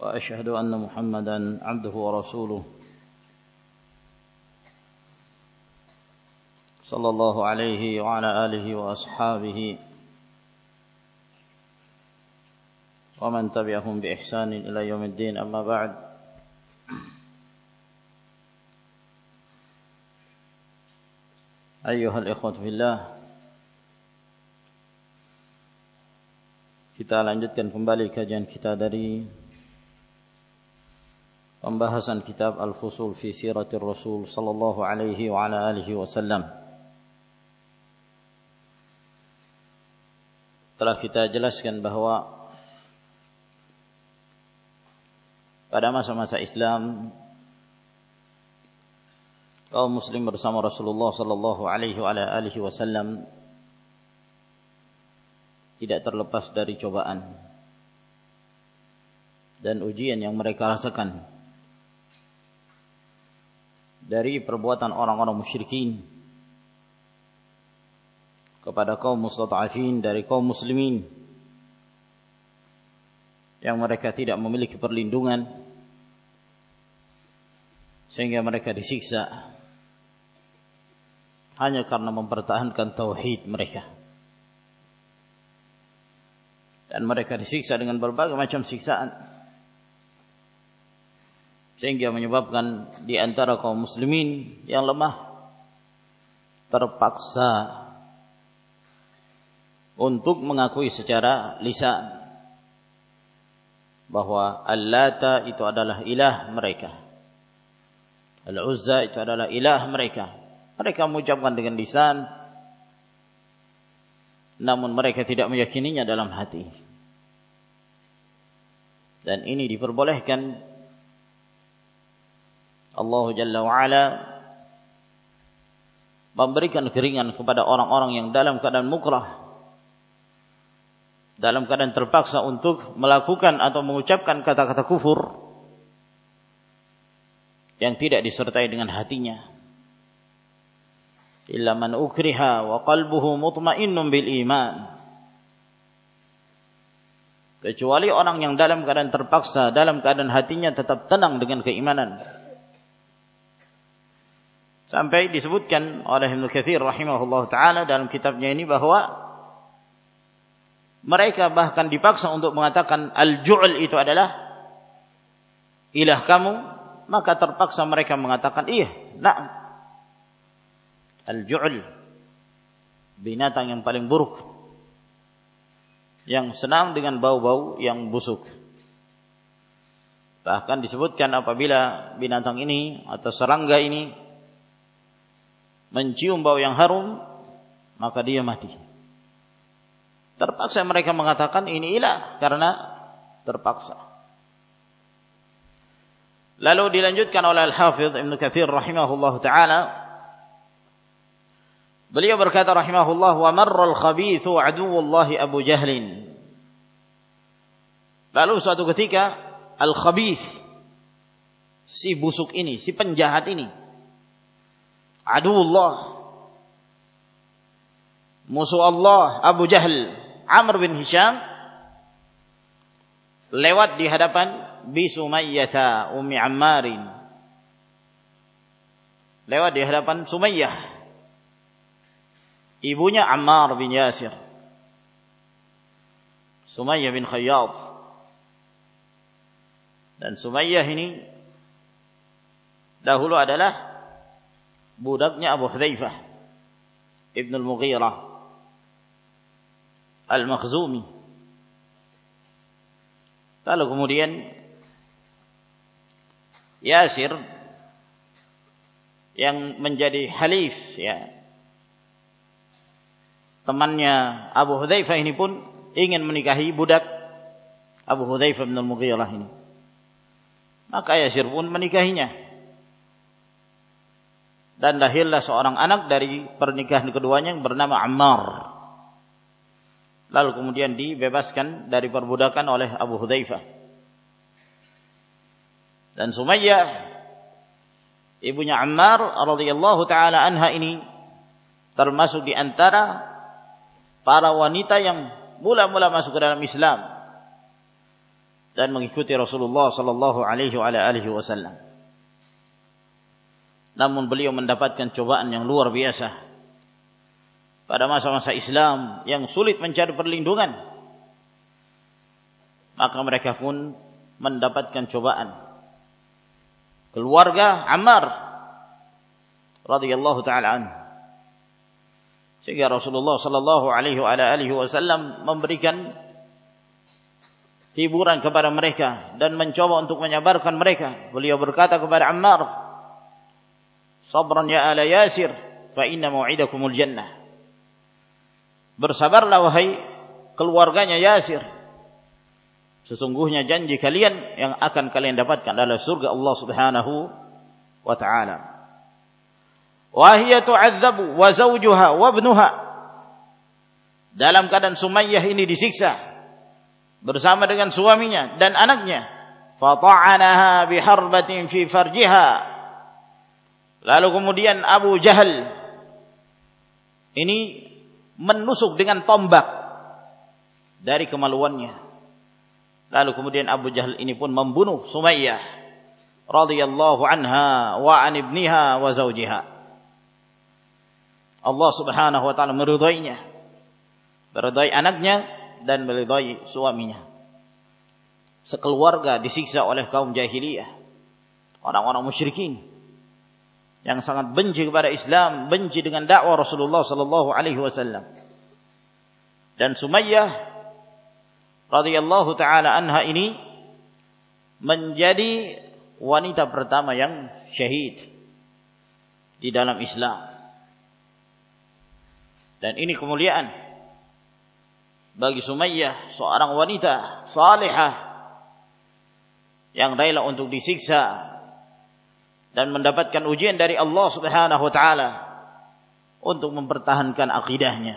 وأشهد أن محمدا عبده ورسوله. صلى الله عليه وعلى آله وأصحابه ومن تبعهم بإحسان إلى يوم الدين. أما بعد Ayuhal ikhwat fillah Kita lanjutkan kembali kajian kita dari Pembahasan kitab Al-Fusul fi Siratir Rasul Sallallahu alaihi wa ala alihi wasallam. Telah kita jelaskan bahawa Pada masa-masa Islam kaum muslim bersama Rasulullah sallallahu alaihi wasallam tidak terlepas dari cobaan dan ujian yang mereka rasakan dari perbuatan orang-orang musyrikin kepada kaum mustad'afin dari kaum muslimin yang mereka tidak memiliki perlindungan sehingga mereka disiksa hanya karena mempertahankan tauhid mereka. Dan mereka disiksa dengan berbagai macam siksaan. Sehingga menyebabkan di antara kaum muslimin yang lemah terpaksa untuk mengakui secara lisan bahwa Al-Lata itu adalah ilah mereka. Al-Uzza itu adalah ilah mereka. Mereka mengucapkan dengan lisan namun mereka tidak meyakininya dalam hati. Dan ini diperbolehkan Allah Jalla wa'ala memberikan keringan kepada orang-orang yang dalam keadaan mukrah dalam keadaan terpaksa untuk melakukan atau mengucapkan kata-kata kufur yang tidak disertai dengan hatinya. Illa man ukriha wa qalbuhu mutmainnun bil iman. Kecuali orang yang dalam keadaan terpaksa dalam keadaan hatinya tetap tenang dengan keimanan sampai disebutkan oleh Ibnu Katsir rahimahullah taala dalam kitabnya ini bahwa mereka bahkan dipaksa untuk mengatakan al-ju'l itu adalah ilah kamu maka terpaksa mereka mengatakan iya nah Al-Ju'l binatang yang paling buruk yang senang dengan bau-bau yang busuk. Bahkan disebutkan apabila binatang ini atau serangga ini mencium bau yang harum maka dia mati. Terpaksa mereka mengatakan ini ilah karena terpaksa. Lalu dilanjutkan oleh Al-Hafidh Ibn Kathir rahimahullah ta'ala. Beliau berkata rahimahullah wa marral khabithu aduwullahi Abu Jahlin. Lalu suatu ketika al khabith si busuk ini, si penjahat ini aduwullah musuh Allah Abu Jahal Amr bin Hisham lewat di hadapan Bi Sumayyah Ummi Ammarin lewat di hadapan Sumayyah Ibunya Ammar bin Yasir. Sumayyah bin Khayyad. Dan Sumayyah ini dahulu adalah budaknya Abu Hudzaifah Ibn al-Mughirah Al-Makhzumi. Lalu kemudian Yasir yang menjadi halif ya temannya Abu Hudzaifah ini pun ingin menikahi budak Abu Hudzaifah bin Al-Mughirah ini. Maka Yasir pun menikahinya. Dan lahirlah seorang anak dari pernikahan keduanya yang bernama Ammar. Lalu kemudian dibebaskan dari perbudakan oleh Abu Hudzaifah. Dan Sumayyah ibunya Ammar radhiyallahu taala anha ini termasuk di antara para wanita yang mula-mula masuk ke dalam Islam dan mengikuti Rasulullah sallallahu alaihi wasallam. Namun beliau mendapatkan cobaan yang luar biasa pada masa-masa Islam yang sulit mencari perlindungan. Maka mereka pun mendapatkan cobaan. Keluarga Ammar radhiyallahu taala anhu sehingga Rasulullah sallallahu alaihi wasallam memberikan hiburan kepada mereka dan mencoba untuk menyabarkan mereka. Beliau berkata kepada Ammar, "Sabran ya ala Yasir, fa inna mau'idakumul jannah." Bersabarlah wahai keluarganya Yasir. Sesungguhnya janji kalian yang akan kalian dapatkan adalah surga Allah Subhanahu wa taala. Wahia tu'adzabu wa zawjuha wa ibnuha. Dalam keadaan Sumayyah ini disiksa bersama dengan suaminya dan anaknya. Fata'anaha biharbatin fi farjiha. Lalu kemudian Abu Jahal ini menusuk dengan tombak dari kemaluannya. Lalu kemudian Abu Jahal ini pun membunuh Sumayyah radhiyallahu anha wa an ibniha wa zawjiha. Allah Subhanahu wa taala meridainya. Meridai anaknya dan meridai suaminya. Sekeluarga disiksa oleh kaum jahiliyah. Orang-orang musyrikin yang sangat benci kepada Islam, benci dengan dakwah Rasulullah sallallahu alaihi wasallam. Dan Sumayyah radhiyallahu taala anha ini menjadi wanita pertama yang syahid di dalam Islam. Dan ini kemuliaan bagi Sumayyah, seorang wanita salihah yang rela untuk disiksa dan mendapatkan ujian dari Allah Subhanahu wa taala untuk mempertahankan akidahnya.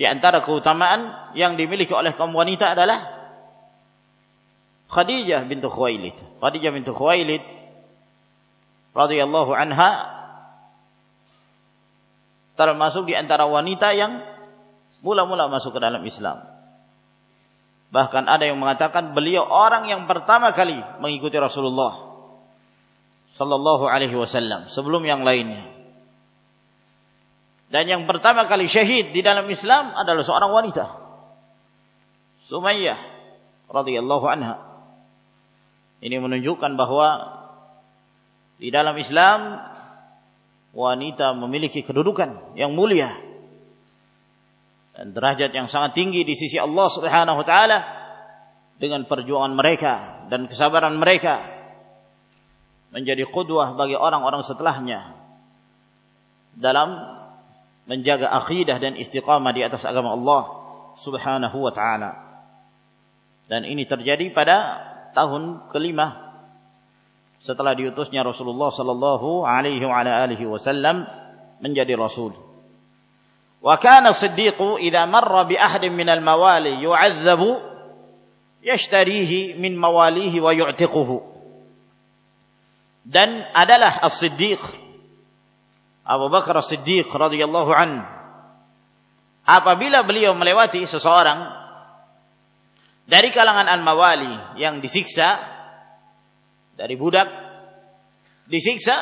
Di antara keutamaan yang dimiliki oleh kaum wanita adalah Khadijah bintu Khuwailid. Khadijah bintu Khuwailid radhiyallahu anha termasuk di antara wanita yang mula-mula masuk ke dalam Islam. Bahkan ada yang mengatakan beliau orang yang pertama kali mengikuti Rasulullah sallallahu alaihi wasallam sebelum yang lainnya. Dan yang pertama kali syahid di dalam Islam adalah seorang wanita. Sumayyah radhiyallahu anha. Ini menunjukkan bahwa di dalam Islam wanita memiliki kedudukan yang mulia dan derajat yang sangat tinggi di sisi Allah Subhanahu wa taala dengan perjuangan mereka dan kesabaran mereka menjadi qudwah bagi orang-orang setelahnya dalam menjaga akidah dan istiqamah di atas agama Allah Subhanahu wa taala. Dan ini terjadi pada tahun kelima setelah diutusnya Rasulullah sallallahu alaihi wa alihi wasallam menjadi rasul. Idza marra bi ahadin min al-mawali yu'adzabu yashtarihi min mawalihi wa yu'tiquhu. Dan adalah As-Siddiq Abu Bakar As-Siddiq radhiyallahu an apabila beliau melewati seseorang dari kalangan al-mawali yang disiksa dari budak disiksa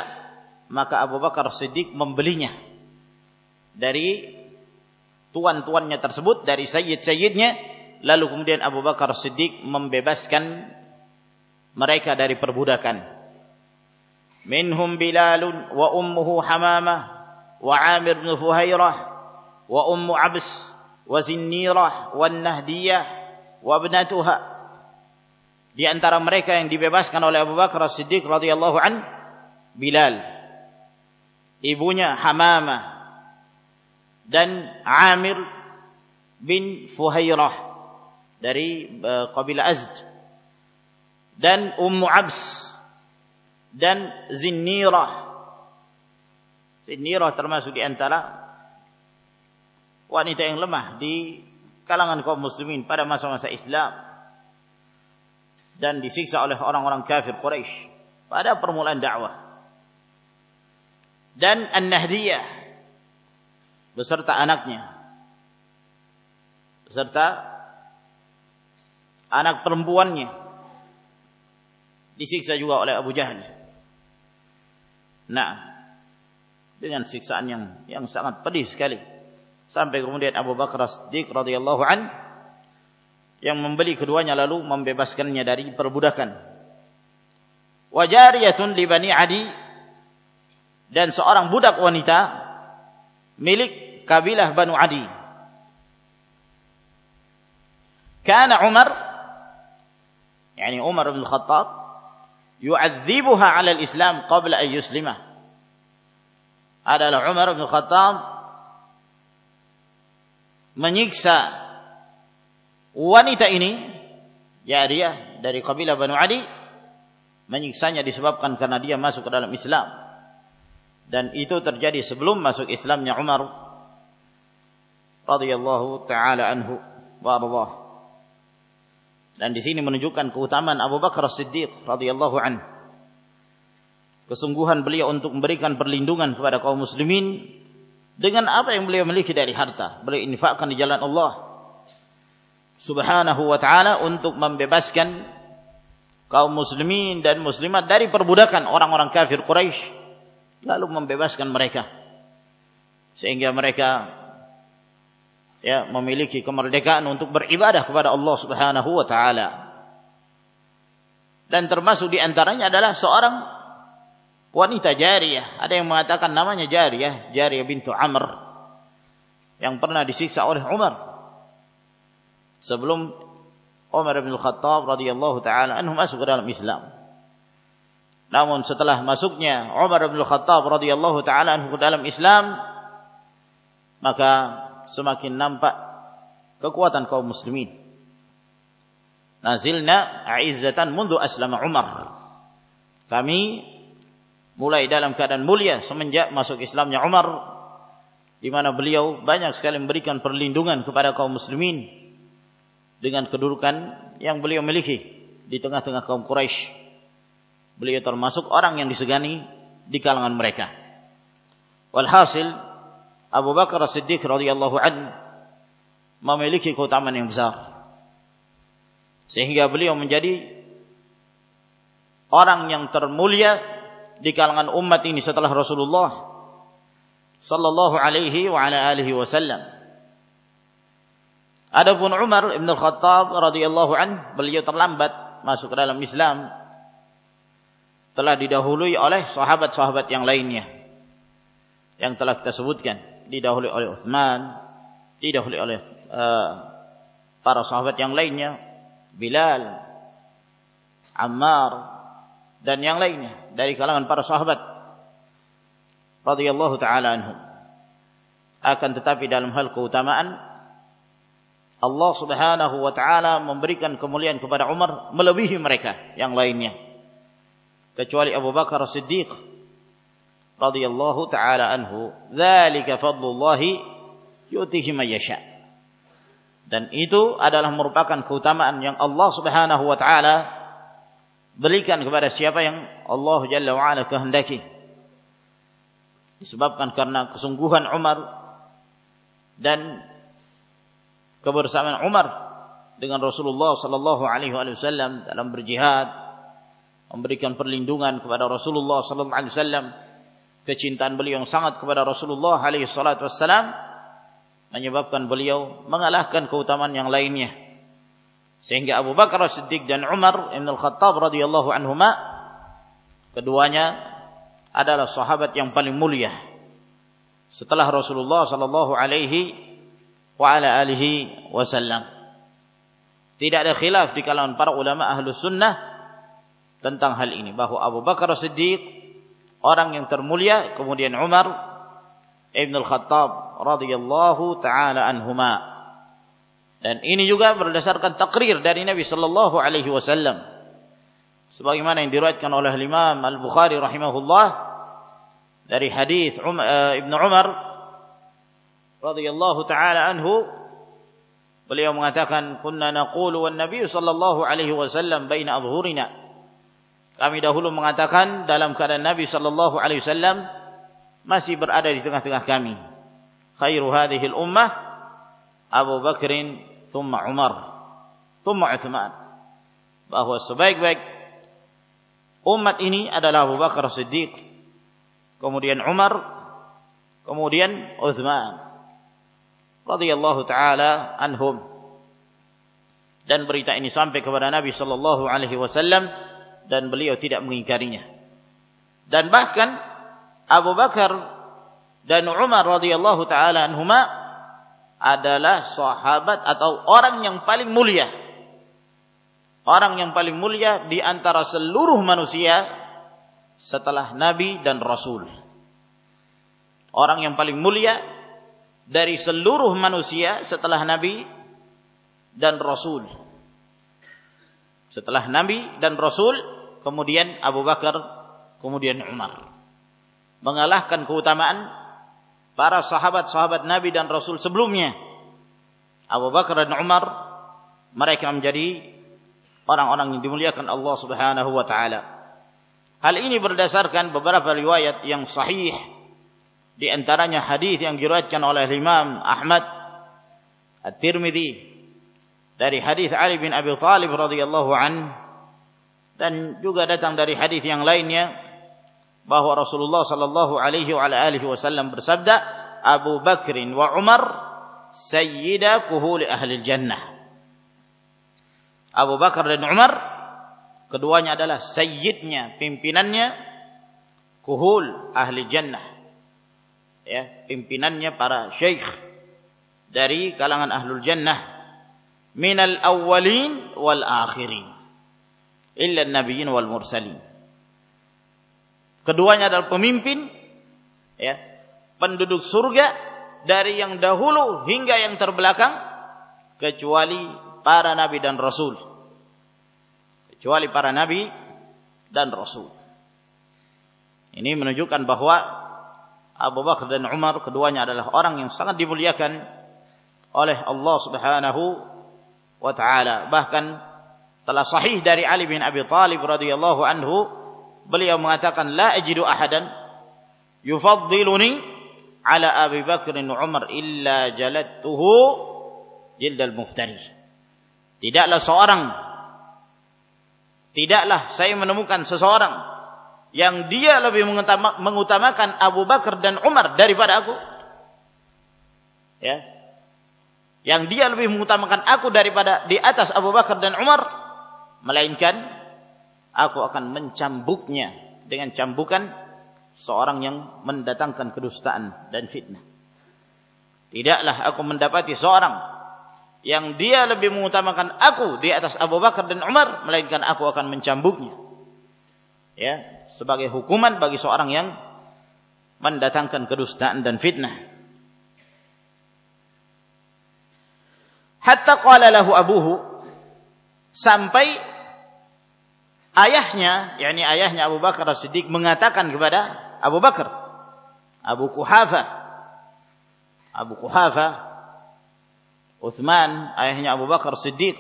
maka Abu Bakar Siddiq membelinya dari tuan-tuannya tersebut dari sayyid-sayyidnya. Lalu kemudian Abu Bakar Siddiq membebaskan mereka dari perbudakan. Minhum Bilal wa ummuhu Hamamah wa Amir bin Fuhairah wa ummu Abs wa Zinnirah wa Nahdiyah wa ibnatuha. Di antara mereka yang dibebaskan oleh Abu Bakar As-Siddiq radhiyallahu an Bilal. Ibunya Hamamah dan Amir bin Fuhairah dari uh, kabilah Azd. Dan Ummu Abs dan Zinnirah. Zinnirah termasuk di antara wanita yang lemah di kalangan kaum muslimin pada masa-masa Islam. Dan disiksa oleh orang-orang kafir Quraisy pada permulaan dakwah. Dan An-Nahdiyah beserta anaknya beserta anak perempuannya disiksa juga oleh Abu Jahal. Nah, dengan siksaan yang yang sangat pedih sekali. Sampai kemudian Abu Bakar Siddiq radhiyallahu an yang membeli keduanya lalu membebaskannya dari perbudakan. Wajariyatun li Bani Adi dan seorang budak wanita milik kabilah Banu Adi. Kana Umar yani Umar bin Khattab yu'adzibuha 'ala al-Islam qabla an yuslima. Adalah Umar bin Khattab menyiksa wanita ini Jariyah dari kabilah Banu Adi menyiksanya disebabkan karena dia masuk ke dalam Islam. Dan itu terjadi sebelum masuk Islamnya Umar radhiyallahu taala anhu wa dan di sini menunjukkan keutamaan Abu Bakar As-Siddiq radhiyallahu anhu. Kesungguhan beliau untuk memberikan perlindungan kepada kaum muslimin dengan apa yang beliau miliki dari harta. Beliau infakkan di jalan Allah Subhanahu wa taala untuk membebaskan kaum muslimin dan muslimat dari perbudakan orang-orang kafir Quraisy lalu membebaskan mereka sehingga mereka ya memiliki kemerdekaan untuk beribadah kepada Allah Subhanahu wa taala. Dan termasuk di antaranya adalah seorang wanita jariyah. Ada yang mengatakan namanya jariyah, Jariyah bintu Amr yang pernah disiksa oleh Umar sebelum Umar bin Khattab radhiyallahu taala anhu masuk dalam Islam. Namun setelah masuknya Umar bin Khattab radhiyallahu taala anhu dalam Islam maka semakin nampak kekuatan kaum muslimin. Nazilna a'izzatan mundu aslama Umar. Kami mulai dalam keadaan mulia semenjak masuk Islamnya Umar di mana beliau banyak sekali memberikan perlindungan kepada kaum muslimin dengan kedudukan yang beliau miliki di tengah-tengah kaum Quraisy. Beliau termasuk orang yang disegani di kalangan mereka. Walhasil Abu Bakar As-Siddiq radhiyallahu an memiliki keutamaan yang besar. Sehingga beliau menjadi orang yang termulia di kalangan umat ini setelah Rasulullah sallallahu alaihi wa ala alihi wasallam. Adapun Umar bin Al-Khattab radhiyallahu an beliau terlambat masuk dalam Islam telah didahului oleh sahabat-sahabat yang lainnya yang telah kita sebutkan didahului oleh Uthman, didahului oleh uh, para sahabat yang lainnya, Bilal, Ammar, dan yang lainnya dari kalangan para sahabat radhiyallahu taala anhum. Akan tetapi dalam hal keutamaan Allah Subhanahu wa taala memberikan kemuliaan kepada Umar melebihi mereka yang lainnya. Kecuali Abu Bakar Siddiq radhiyallahu taala anhu, "Dzalika fadlullah yu'tihi man yasha." Dan itu adalah merupakan keutamaan yang Allah Subhanahu wa taala berikan kepada siapa yang Allah Jalla wa ala kehendaki. Disebabkan karena kesungguhan Umar dan kebersamaan Umar dengan Rasulullah sallallahu alaihi wasallam dalam berjihad memberikan perlindungan kepada Rasulullah sallallahu alaihi wasallam kecintaan beliau yang sangat kepada Rasulullah alaihi salatu menyebabkan beliau mengalahkan keutamaan yang lainnya. Sehingga Abu Bakar Siddiq dan Umar Ibn Al-Khattab radhiyallahu anhuma keduanya adalah sahabat yang paling mulia. Setelah Rasulullah sallallahu alaihi wa ala alihi wasallam. Tidak ada khilaf di kalangan para ulama ahlu sunnah tentang hal ini. Bahwa Abu Bakar Siddiq orang yang termulia kemudian Umar Ibn al-Khattab radhiyallahu taala anhuma. Dan ini juga berdasarkan takrir dari Nabi sallallahu alaihi wasallam. Sebagaimana yang diriwayatkan oleh Imam Al-Bukhari rahimahullah dari hadis uh, Ibnu Umar radhiyallahu taala anhu beliau mengatakan kunna naqulu wan nabiy sallallahu alaihi wasallam baina adhhurina kami dahulu mengatakan dalam keadaan Nabi sallallahu alaihi wasallam masih berada di tengah-tengah kami. Khairu hadhihi al-ummah Abu Bakrin thumma Umar thumma Uthman. Bahwa sebaik-baik umat ini adalah Abu Bakar Siddiq kemudian Umar kemudian Uthman. Radhiyallahu taala anhum. Dan berita ini sampai kepada Nabi sallallahu alaihi wasallam dan beliau tidak mengingkarinya dan bahkan Abu Bakar dan Umar radhiyallahu taala anhuma adalah sahabat atau orang yang paling mulia. Orang yang paling mulia di antara seluruh manusia setelah nabi dan rasul. Orang yang paling mulia dari seluruh manusia setelah nabi dan rasul. Setelah nabi dan rasul, kemudian Abu Bakar, kemudian Umar. Mengalahkan keutamaan para sahabat-sahabat Nabi dan Rasul sebelumnya. Abu Bakar dan Umar mereka menjadi orang-orang yang dimuliakan Allah Subhanahu wa taala. Hal ini berdasarkan beberapa riwayat yang sahih di antaranya hadis yang diriwayatkan oleh Imam Ahmad At-Tirmidzi dari hadis Ali bin Abi Thalib radhiyallahu an dan juga datang dari hadis yang lainnya bahwa Rasulullah sallallahu alaihi wasallam bersabda Abu Bakrin wa Umar sayyida kuhuli ahli jannah. Abu Bakar dan Umar keduanya adalah sayyidnya pimpinannya kuhul ahli jannah. Ya pimpinannya para syekh dari kalangan ahlul jannah. Minal awwalin wal akhirin illa an-nabiyyin wal mursalin Keduanya adalah pemimpin ya, penduduk surga dari yang dahulu hingga yang terbelakang kecuali para nabi dan rasul. Kecuali para nabi dan rasul. Ini menunjukkan bahwa Abu Bakar dan Umar keduanya adalah orang yang sangat dimuliakan oleh Allah Subhanahu wa taala. Bahkan telah sahih dari Ali bin Abi Thalib radhiyallahu anhu beliau mengatakan la ajidu ahadan yufaddiluni ala Abi Bakr dan Umar illa jalattuhu jildal muftari. Tidaklah seorang tidaklah saya menemukan seseorang yang dia lebih mengutamakan Abu Bakar dan Umar daripada aku. Ya. Yang dia lebih mengutamakan aku daripada di atas Abu Bakar dan Umar melainkan aku akan mencambuknya dengan cambukan seorang yang mendatangkan kedustaan dan fitnah. Tidaklah aku mendapati seorang yang dia lebih mengutamakan aku di atas Abu Bakar dan Umar, melainkan aku akan mencambuknya. Ya, sebagai hukuman bagi seorang yang mendatangkan kedustaan dan fitnah. Hatta qala lahu abuhu sampai ayahnya, yakni ayahnya Abu Bakar As-Siddiq mengatakan kepada Abu Bakar, Abu Kuhafa, Abu Kuhafa, Uthman, ayahnya Abu Bakar Siddiq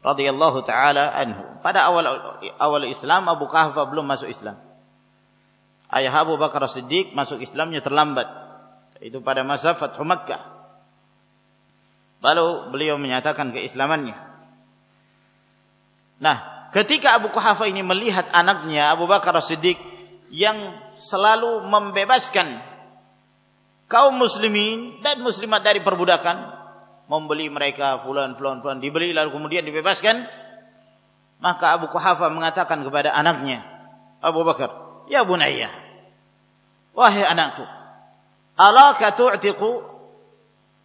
radhiyallahu taala anhu. Pada awal awal Islam Abu Kuhafa belum masuk Islam. Ayah Abu Bakar Siddiq masuk Islamnya terlambat. Itu pada masa Fathu Makkah. Lalu beliau menyatakan keislamannya. Nah, Ketika Abu Kuhafa ini melihat anaknya Abu Bakar Siddiq yang selalu membebaskan kaum muslimin dan muslimat dari perbudakan, membeli mereka fulan fulan fulan dibeli lalu kemudian dibebaskan, maka Abu Kuhafa mengatakan kepada anaknya Abu Bakar, "Ya bunayya, wahai anakku, alaka tu'tiqu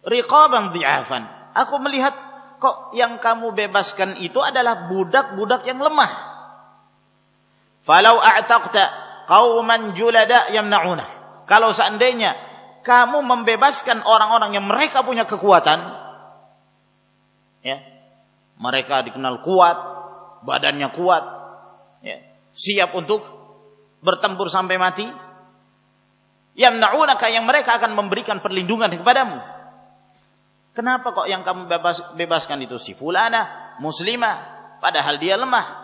riqaban dhi'afan." Aku melihat kok yang kamu bebaskan itu adalah budak-budak yang lemah. Falau a'taqta qauman julada yamna'una. Kalau seandainya kamu membebaskan orang-orang yang mereka punya kekuatan ya mereka dikenal kuat badannya kuat ya siap untuk bertempur sampai mati yamna'unaka yang mereka akan memberikan perlindungan kepadamu kenapa kok yang kamu bebas, bebaskan itu si fulana muslimah padahal dia lemah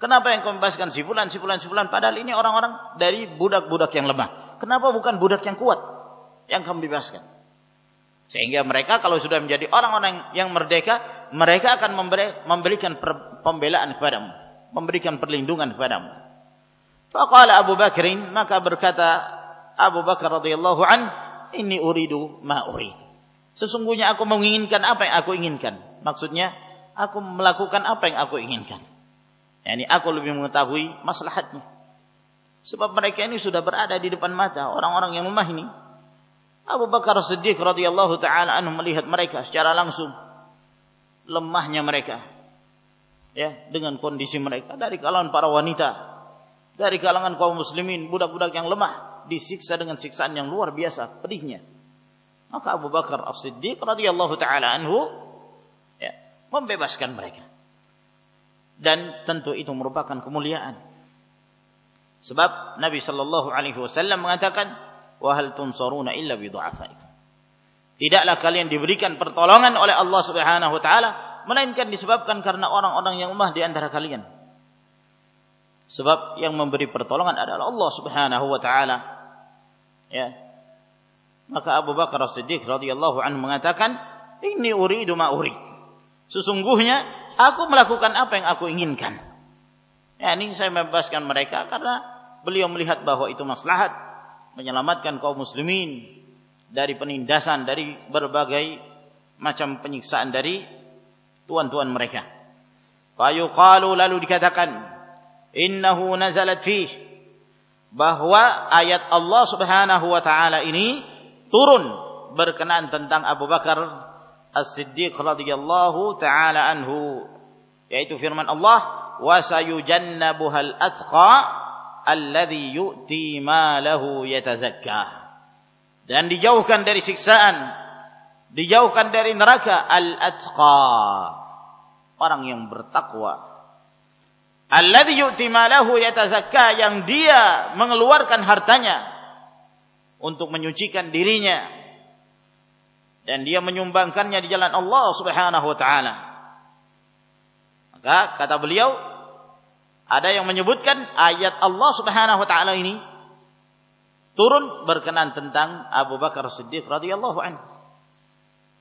Kenapa yang kamu bebaskan si fulan, si fulan, si fulan padahal ini orang-orang dari budak-budak yang lemah. Kenapa bukan budak yang kuat? yang kamu bebaskan. Sehingga mereka kalau sudah menjadi orang-orang yang merdeka, mereka akan memberi, memberikan pembelaan kepadamu, memberikan perlindungan kepadamu. Faqala Abu Bakrin, maka berkata Abu Bakar radhiyallahu an, ini uridu ma urid. Sesungguhnya aku menginginkan apa yang aku inginkan. Maksudnya, aku melakukan apa yang aku inginkan. Yani aku lebih mengetahui maslahatnya. Sebab mereka ini sudah berada di depan mata orang-orang yang lemah ini. Abu Bakar Siddiq radhiyallahu taala anhu melihat mereka secara langsung lemahnya mereka ya dengan kondisi mereka dari kalangan para wanita dari kalangan kaum muslimin budak-budak yang lemah disiksa dengan siksaan yang luar biasa pedihnya maka Abu Bakar As-Siddiq radhiyallahu taala anhu ya membebaskan mereka dan tentu itu merupakan kemuliaan sebab Nabi sallallahu alaihi wasallam mengatakan wa hal tunsaruna illa bi Tidaklah kalian diberikan pertolongan oleh Allah Subhanahu wa taala melainkan disebabkan karena orang-orang yang lemah di antara kalian. Sebab yang memberi pertolongan adalah Allah Subhanahu wa taala. Ya. Maka Abu Bakar As-Siddiq radhiyallahu anhu mengatakan, "Ini uridu ma urid." Sesungguhnya aku melakukan apa yang aku inginkan. Ya, ini saya membebaskan mereka karena beliau melihat bahwa itu maslahat menyelamatkan kaum muslimin dari penindasan dari berbagai macam penyiksaan dari tuan-tuan mereka. Fayuqalu lalu dikatakan innahu nazalat fih bahwa ayat Allah Subhanahu wa taala ini turun berkenaan tentang Abu Bakar As-Siddiq radhiyallahu taala anhu yaitu firman Allah wa sayujannabuhal atqa alladhi yu'ti malahu yatazakka. Dan dijauhkan dari siksaan dijauhkan dari neraka al-atqa orang yang bertakwa. Alladhi yu'ti malahu yatazakka yang dia mengeluarkan hartanya untuk menyucikan dirinya dan dia menyumbangkannya di jalan Allah Subhanahu wa taala maka kata beliau ada yang menyebutkan ayat Allah Subhanahu wa taala ini turun berkenan tentang Abu Bakar Siddiq radhiyallahu anhu.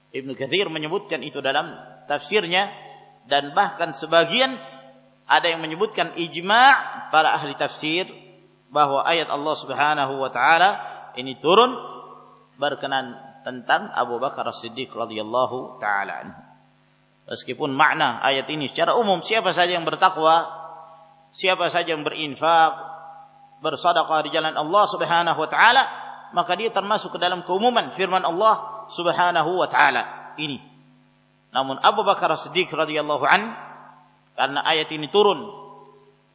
Ibnu Katsir menyebutkan itu dalam tafsirnya dan bahkan sebagian ada yang menyebutkan ijma' para ahli tafsir bahwa ayat Allah Subhanahu wa taala ini turun berkenan tentang Abu Bakar Siddiq radhiyallahu taala. Meskipun makna ayat ini secara umum siapa saja yang bertakwa siapa saja yang berinfak, bersedekah di jalan Allah Subhanahu wa taala, maka dia termasuk ke dalam keumuman firman Allah Subhanahu wa taala ini. Namun Abu Bakar Siddiq radhiyallahu an karena ayat ini turun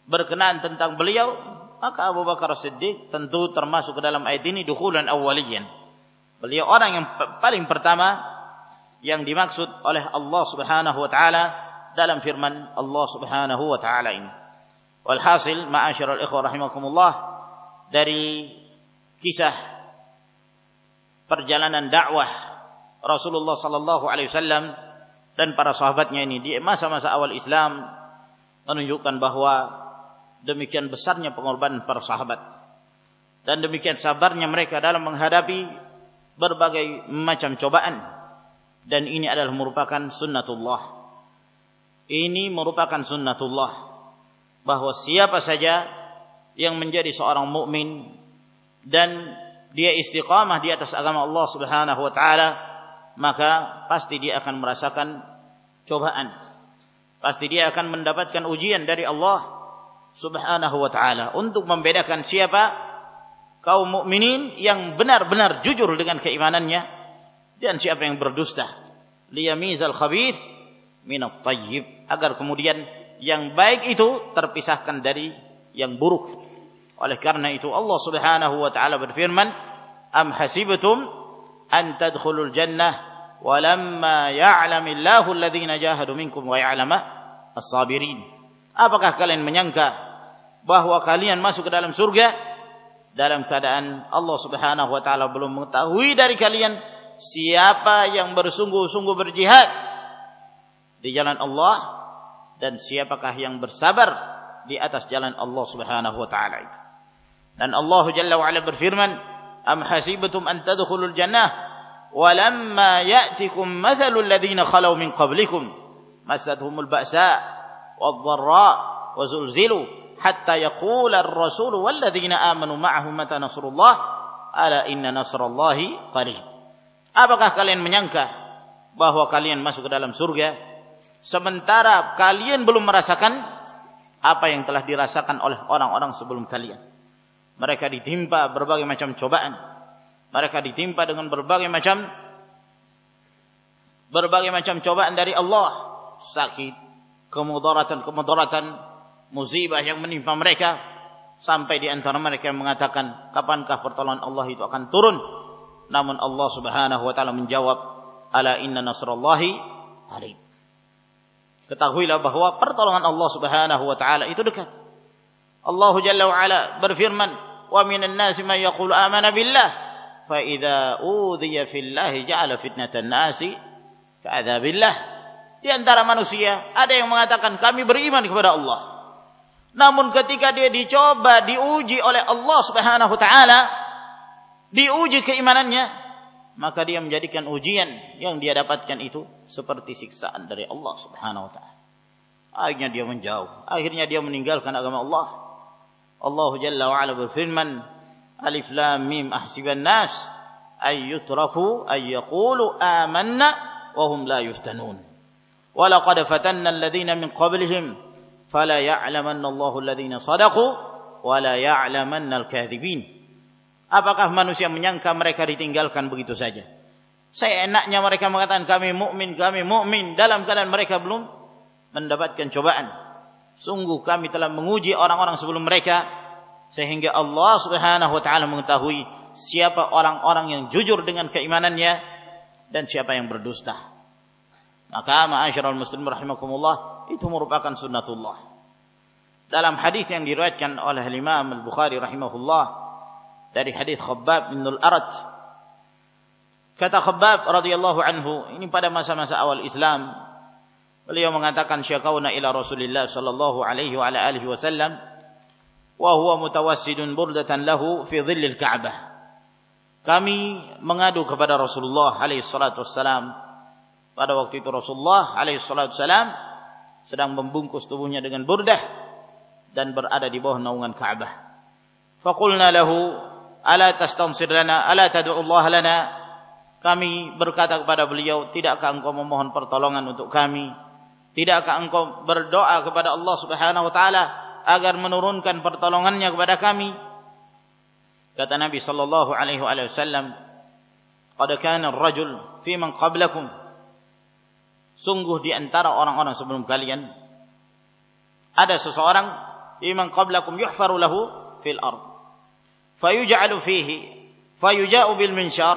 berkenaan tentang beliau, maka Abu Bakar Siddiq tentu termasuk ke dalam ayat ini dukhulan awwaliyan. Beliau orang yang paling pertama yang dimaksud oleh Allah Subhanahu wa taala dalam firman Allah Subhanahu wa taala ini. Walhasil ma'asyiral ikhwah rahimakumullah dari kisah perjalanan dakwah Rasulullah sallallahu alaihi wasallam dan para sahabatnya ini di masa-masa awal Islam menunjukkan bahwa demikian besarnya pengorbanan para sahabat. Dan demikian sabarnya mereka dalam menghadapi berbagai macam cobaan. Dan ini adalah merupakan sunnatullah. Ini merupakan sunnatullah. Bahwa siapa saja yang menjadi seorang mukmin dan dia istiqamah di atas agama Allah Subhanahu wa taala maka pasti dia akan merasakan cobaan. Pasti dia akan mendapatkan ujian dari Allah Subhanahu wa taala. Untuk membedakan siapa kaum mukminin yang benar-benar jujur dengan keimanannya dan siapa yang berdusta. Liyamizal khabith minat tayyib. Agar kemudian yang baik itu terpisahkan dari yang buruk. Oleh karena itu Allah Subhanahu wa taala berfirman, am hasibtum an tadkhulul jannah walamma ya'lamillahu alladhina jahadu minkum wa ya'lama as-sabirin. Apakah kalian menyangka bahwa kalian masuk ke dalam surga dalam keadaan Allah Subhanahu wa taala belum mengetahui dari kalian siapa yang bersungguh-sungguh berjihad di jalan Allah dan siapakah yang bersabar di atas jalan Allah Subhanahu wa taala itu. Dan Allah Jalla wa ala berfirman, "Am hasibatum an tadkhulul jannah ولما يأتكم مثل الذين خلوا من قبلكم مستهم البأساء والضراء وزلزلوا hatta yaqula ar-rasul walladzina amanu ma'ahu mata nasrullah ala inna nasrallahi qarib. Apakah kalian menyangka bahwa kalian masuk ke dalam surga sementara kalian belum merasakan apa yang telah dirasakan oleh orang-orang sebelum kalian? Mereka ditimpa berbagai macam cobaan. Mereka ditimpa dengan berbagai macam berbagai macam cobaan dari Allah, sakit, kemudaratan-kemudaratan, musibah yang menimpa mereka sampai di antara mereka yang mengatakan kapankah pertolongan Allah itu akan turun namun Allah Subhanahu wa taala menjawab, "Ala inna nasrallahi qarib." Ketahuilah bahwa pertolongan Allah Subhanahu wa taala itu dekat. Allah Jalla wa ala berfirman, "Wa minan nasi man yaqulu amana billah, fa idza udhiya fillahi ja'ala fitnatan nasi ka'adzabillah." Di antara manusia ada yang mengatakan kami beriman kepada Allah. Namun ketika dia dicoba, diuji oleh Allah Subhanahu taala, diuji keimanannya, maka dia menjadikan ujian yang dia dapatkan itu seperti siksaan dari Allah Subhanahu taala. Akhirnya dia menjauh, akhirnya dia meninggalkan agama Allah. Allah Jalla wa ala berfirman, Alif Lam Mim ahsiban nas ay yutraku ay yaqulu amanna wa hum la yuftanun. Wa laqad fatanna alladhina min qablihim fala ya'lamanna Allahu alladhina sadaqu wa la ya'lamanna. Apakah manusia menyangka mereka ditinggalkan begitu saja? Saya enaknya mereka mengatakan kami mukmin, kami mukmin dalam keadaan mereka belum mendapatkan cobaan. Sungguh kami telah menguji orang-orang sebelum mereka sehingga Allah Subhanahu wa taala mengetahui siapa orang-orang yang jujur dengan keimanannya dan siapa yang berdusta. Maka ma'asyiral muslimin rahimakumullah itu merupakan sunnatullah. Dalam hadis yang diriwayatkan oleh Imam Al-Bukhari rahimahullah dari hadis Khabbab bin Al-Arat. Kata Khabbab radhiyallahu anhu, ini pada masa-masa awal Islam, beliau mengatakan syakauna ila Rasulillah sallallahu alaihi wa alihi wasallam wa huwa mutawassidun burdatan lahu fi dhillil Ka'bah. Kami mengadu kepada Rasulullah alaihi salatu wassalam. Pada waktu itu Rasulullah alaihi salatu wassalam sedang membungkus tubuhnya dengan burdah dan berada di bawah naungan Ka'bah. Faqulna lahu ala tastansir lana ala tad'u Allah lana? Kami berkata kepada beliau tidakkah engkau memohon pertolongan untuk kami? Tidakkah engkau berdoa kepada Allah Subhanahu wa taala agar menurunkan pertolongannya kepada kami? Kata Nabi sallallahu alaihi wasallam qad kana ar-rajul fi man qablakum Sungguh di antara orang-orang sebelum kalian ada seseorang iman qablakum yuhfaru lahu fil ard. Fayuj'alu fihi fayuja'u bil minshar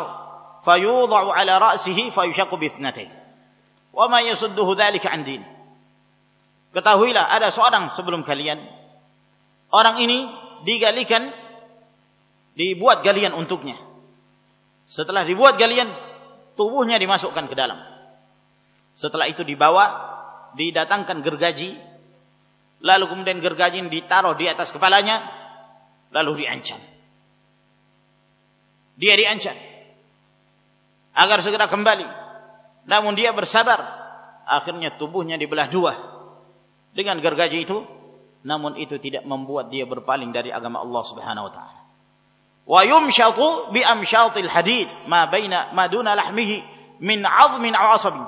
fayudha'u ala ra'sihi fayushaqu bi ithnatayn wa ma yasudduhu dhalika an din. Ketahuilah ada seorang sebelum kalian orang ini digalikan dibuat galian untuknya. Setelah dibuat galian tubuhnya dimasukkan ke dalam setelah itu dibawa didatangkan gergaji lalu kemudian gergaji ditaruh di atas kepalanya lalu diancam dia diancam agar segera kembali. Namun dia bersabar. Akhirnya tubuhnya dibelah dua dengan gergaji itu. Namun itu tidak membuat dia berpaling dari agama Allah Subhanahu wa taala. Wa yumshatu bi amshatil hadid ma baina ma duna lahmihi min 'azmin asabin.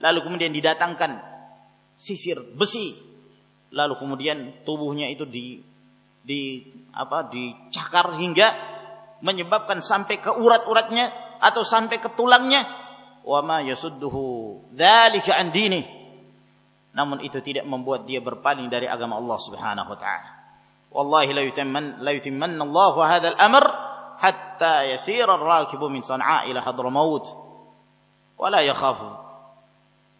Lalu kemudian didatangkan sisir besi. Lalu kemudian tubuhnya itu di di apa dicakar hingga menyebabkan sampai ke urat-uratnya atau sampai ke tulangnya. Wa ma yasudduhu dzalika an dini. Namun itu tidak membuat dia berpaling dari agama Allah Subhanahu wa taala. Wallahi la yutimman la yutimmanna Allah hadzal amr hatta yasira ar-rakibu min San'a ila Hadramaut wala yakhafu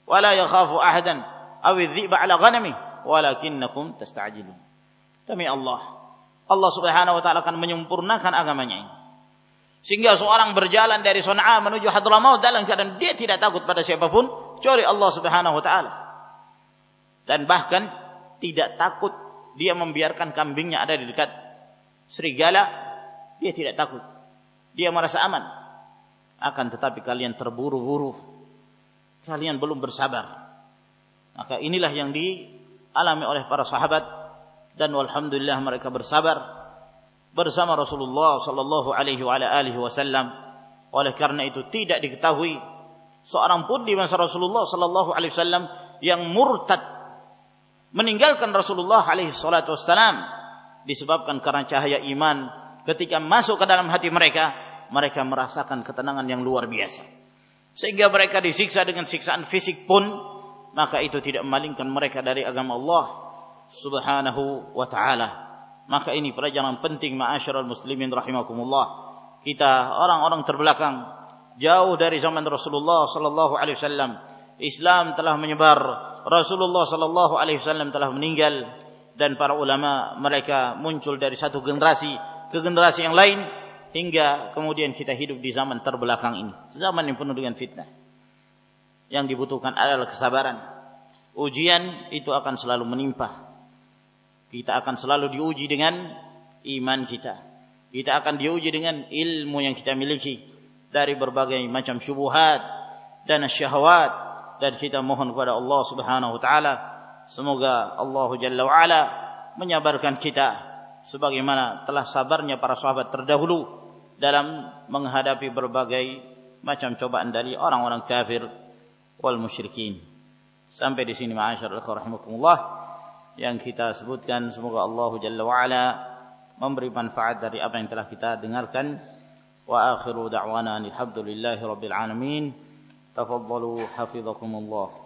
wala yakhafu ahadan aw adh-dhi'ba 'ala ghanami walakinnakum tasta'jilun demi Allah Allah Subhanahu wa taala akan menyempurnakan agamanya ini sehingga seorang berjalan dari San'a menuju Hadramaut dalam keadaan dia tidak takut pada siapa pun kecuali Allah Subhanahu wa taala dan bahkan tidak takut dia membiarkan kambingnya ada di dekat serigala, dia tidak takut. Dia merasa aman. Akan tetapi kalian terburu-buru. Kalian belum bersabar. Maka inilah yang dialami oleh para sahabat dan alhamdulillah mereka bersabar bersama Rasulullah sallallahu alaihi wa wasallam. Oleh karena itu tidak diketahui seorang pun di masa Rasulullah sallallahu alaihi wasallam yang murtad meninggalkan Rasulullah alaihi salatu wasallam disebabkan karena cahaya iman ketika masuk ke dalam hati mereka mereka merasakan ketenangan yang luar biasa sehingga mereka disiksa dengan siksaan fisik pun maka itu tidak memalingkan mereka dari agama Allah subhanahu wa ta'ala. Maka ini pelajaran penting ma'asyiral muslimin rahimakumullah. Kita orang-orang terbelakang jauh dari zaman Rasulullah sallallahu alaihi wasallam Islam telah menyebar Rasulullah sallallahu alaihi wasallam telah meninggal dan para ulama mereka muncul dari satu generasi ke generasi yang lain hingga kemudian kita hidup di zaman terbelakang ini. Zaman yang penuh dengan fitnah. Yang dibutuhkan adalah kesabaran. Ujian itu akan selalu menimpa. Kita akan selalu diuji dengan iman kita. Kita akan diuji dengan ilmu yang kita miliki. Dari berbagai macam syubhat dan syahwat. Dan kita mohon kepada Allah Subhanahu wa taala Semoga Allah Jalla wa'ala menyabarkan kita sebagaimana telah sabarnya para sahabat terdahulu dalam menghadapi berbagai macam cobaan dari orang-orang kafir wal musyrikin. Sampai di sini ma'asyar rahimakumullah yang kita sebutkan semoga Allah Jalla wa'ala memberi manfaat dari apa yang telah kita dengarkan. Wa akhiru da'wana alhamdulillahi rabbil alamin. Tafaddalu hafizakumullah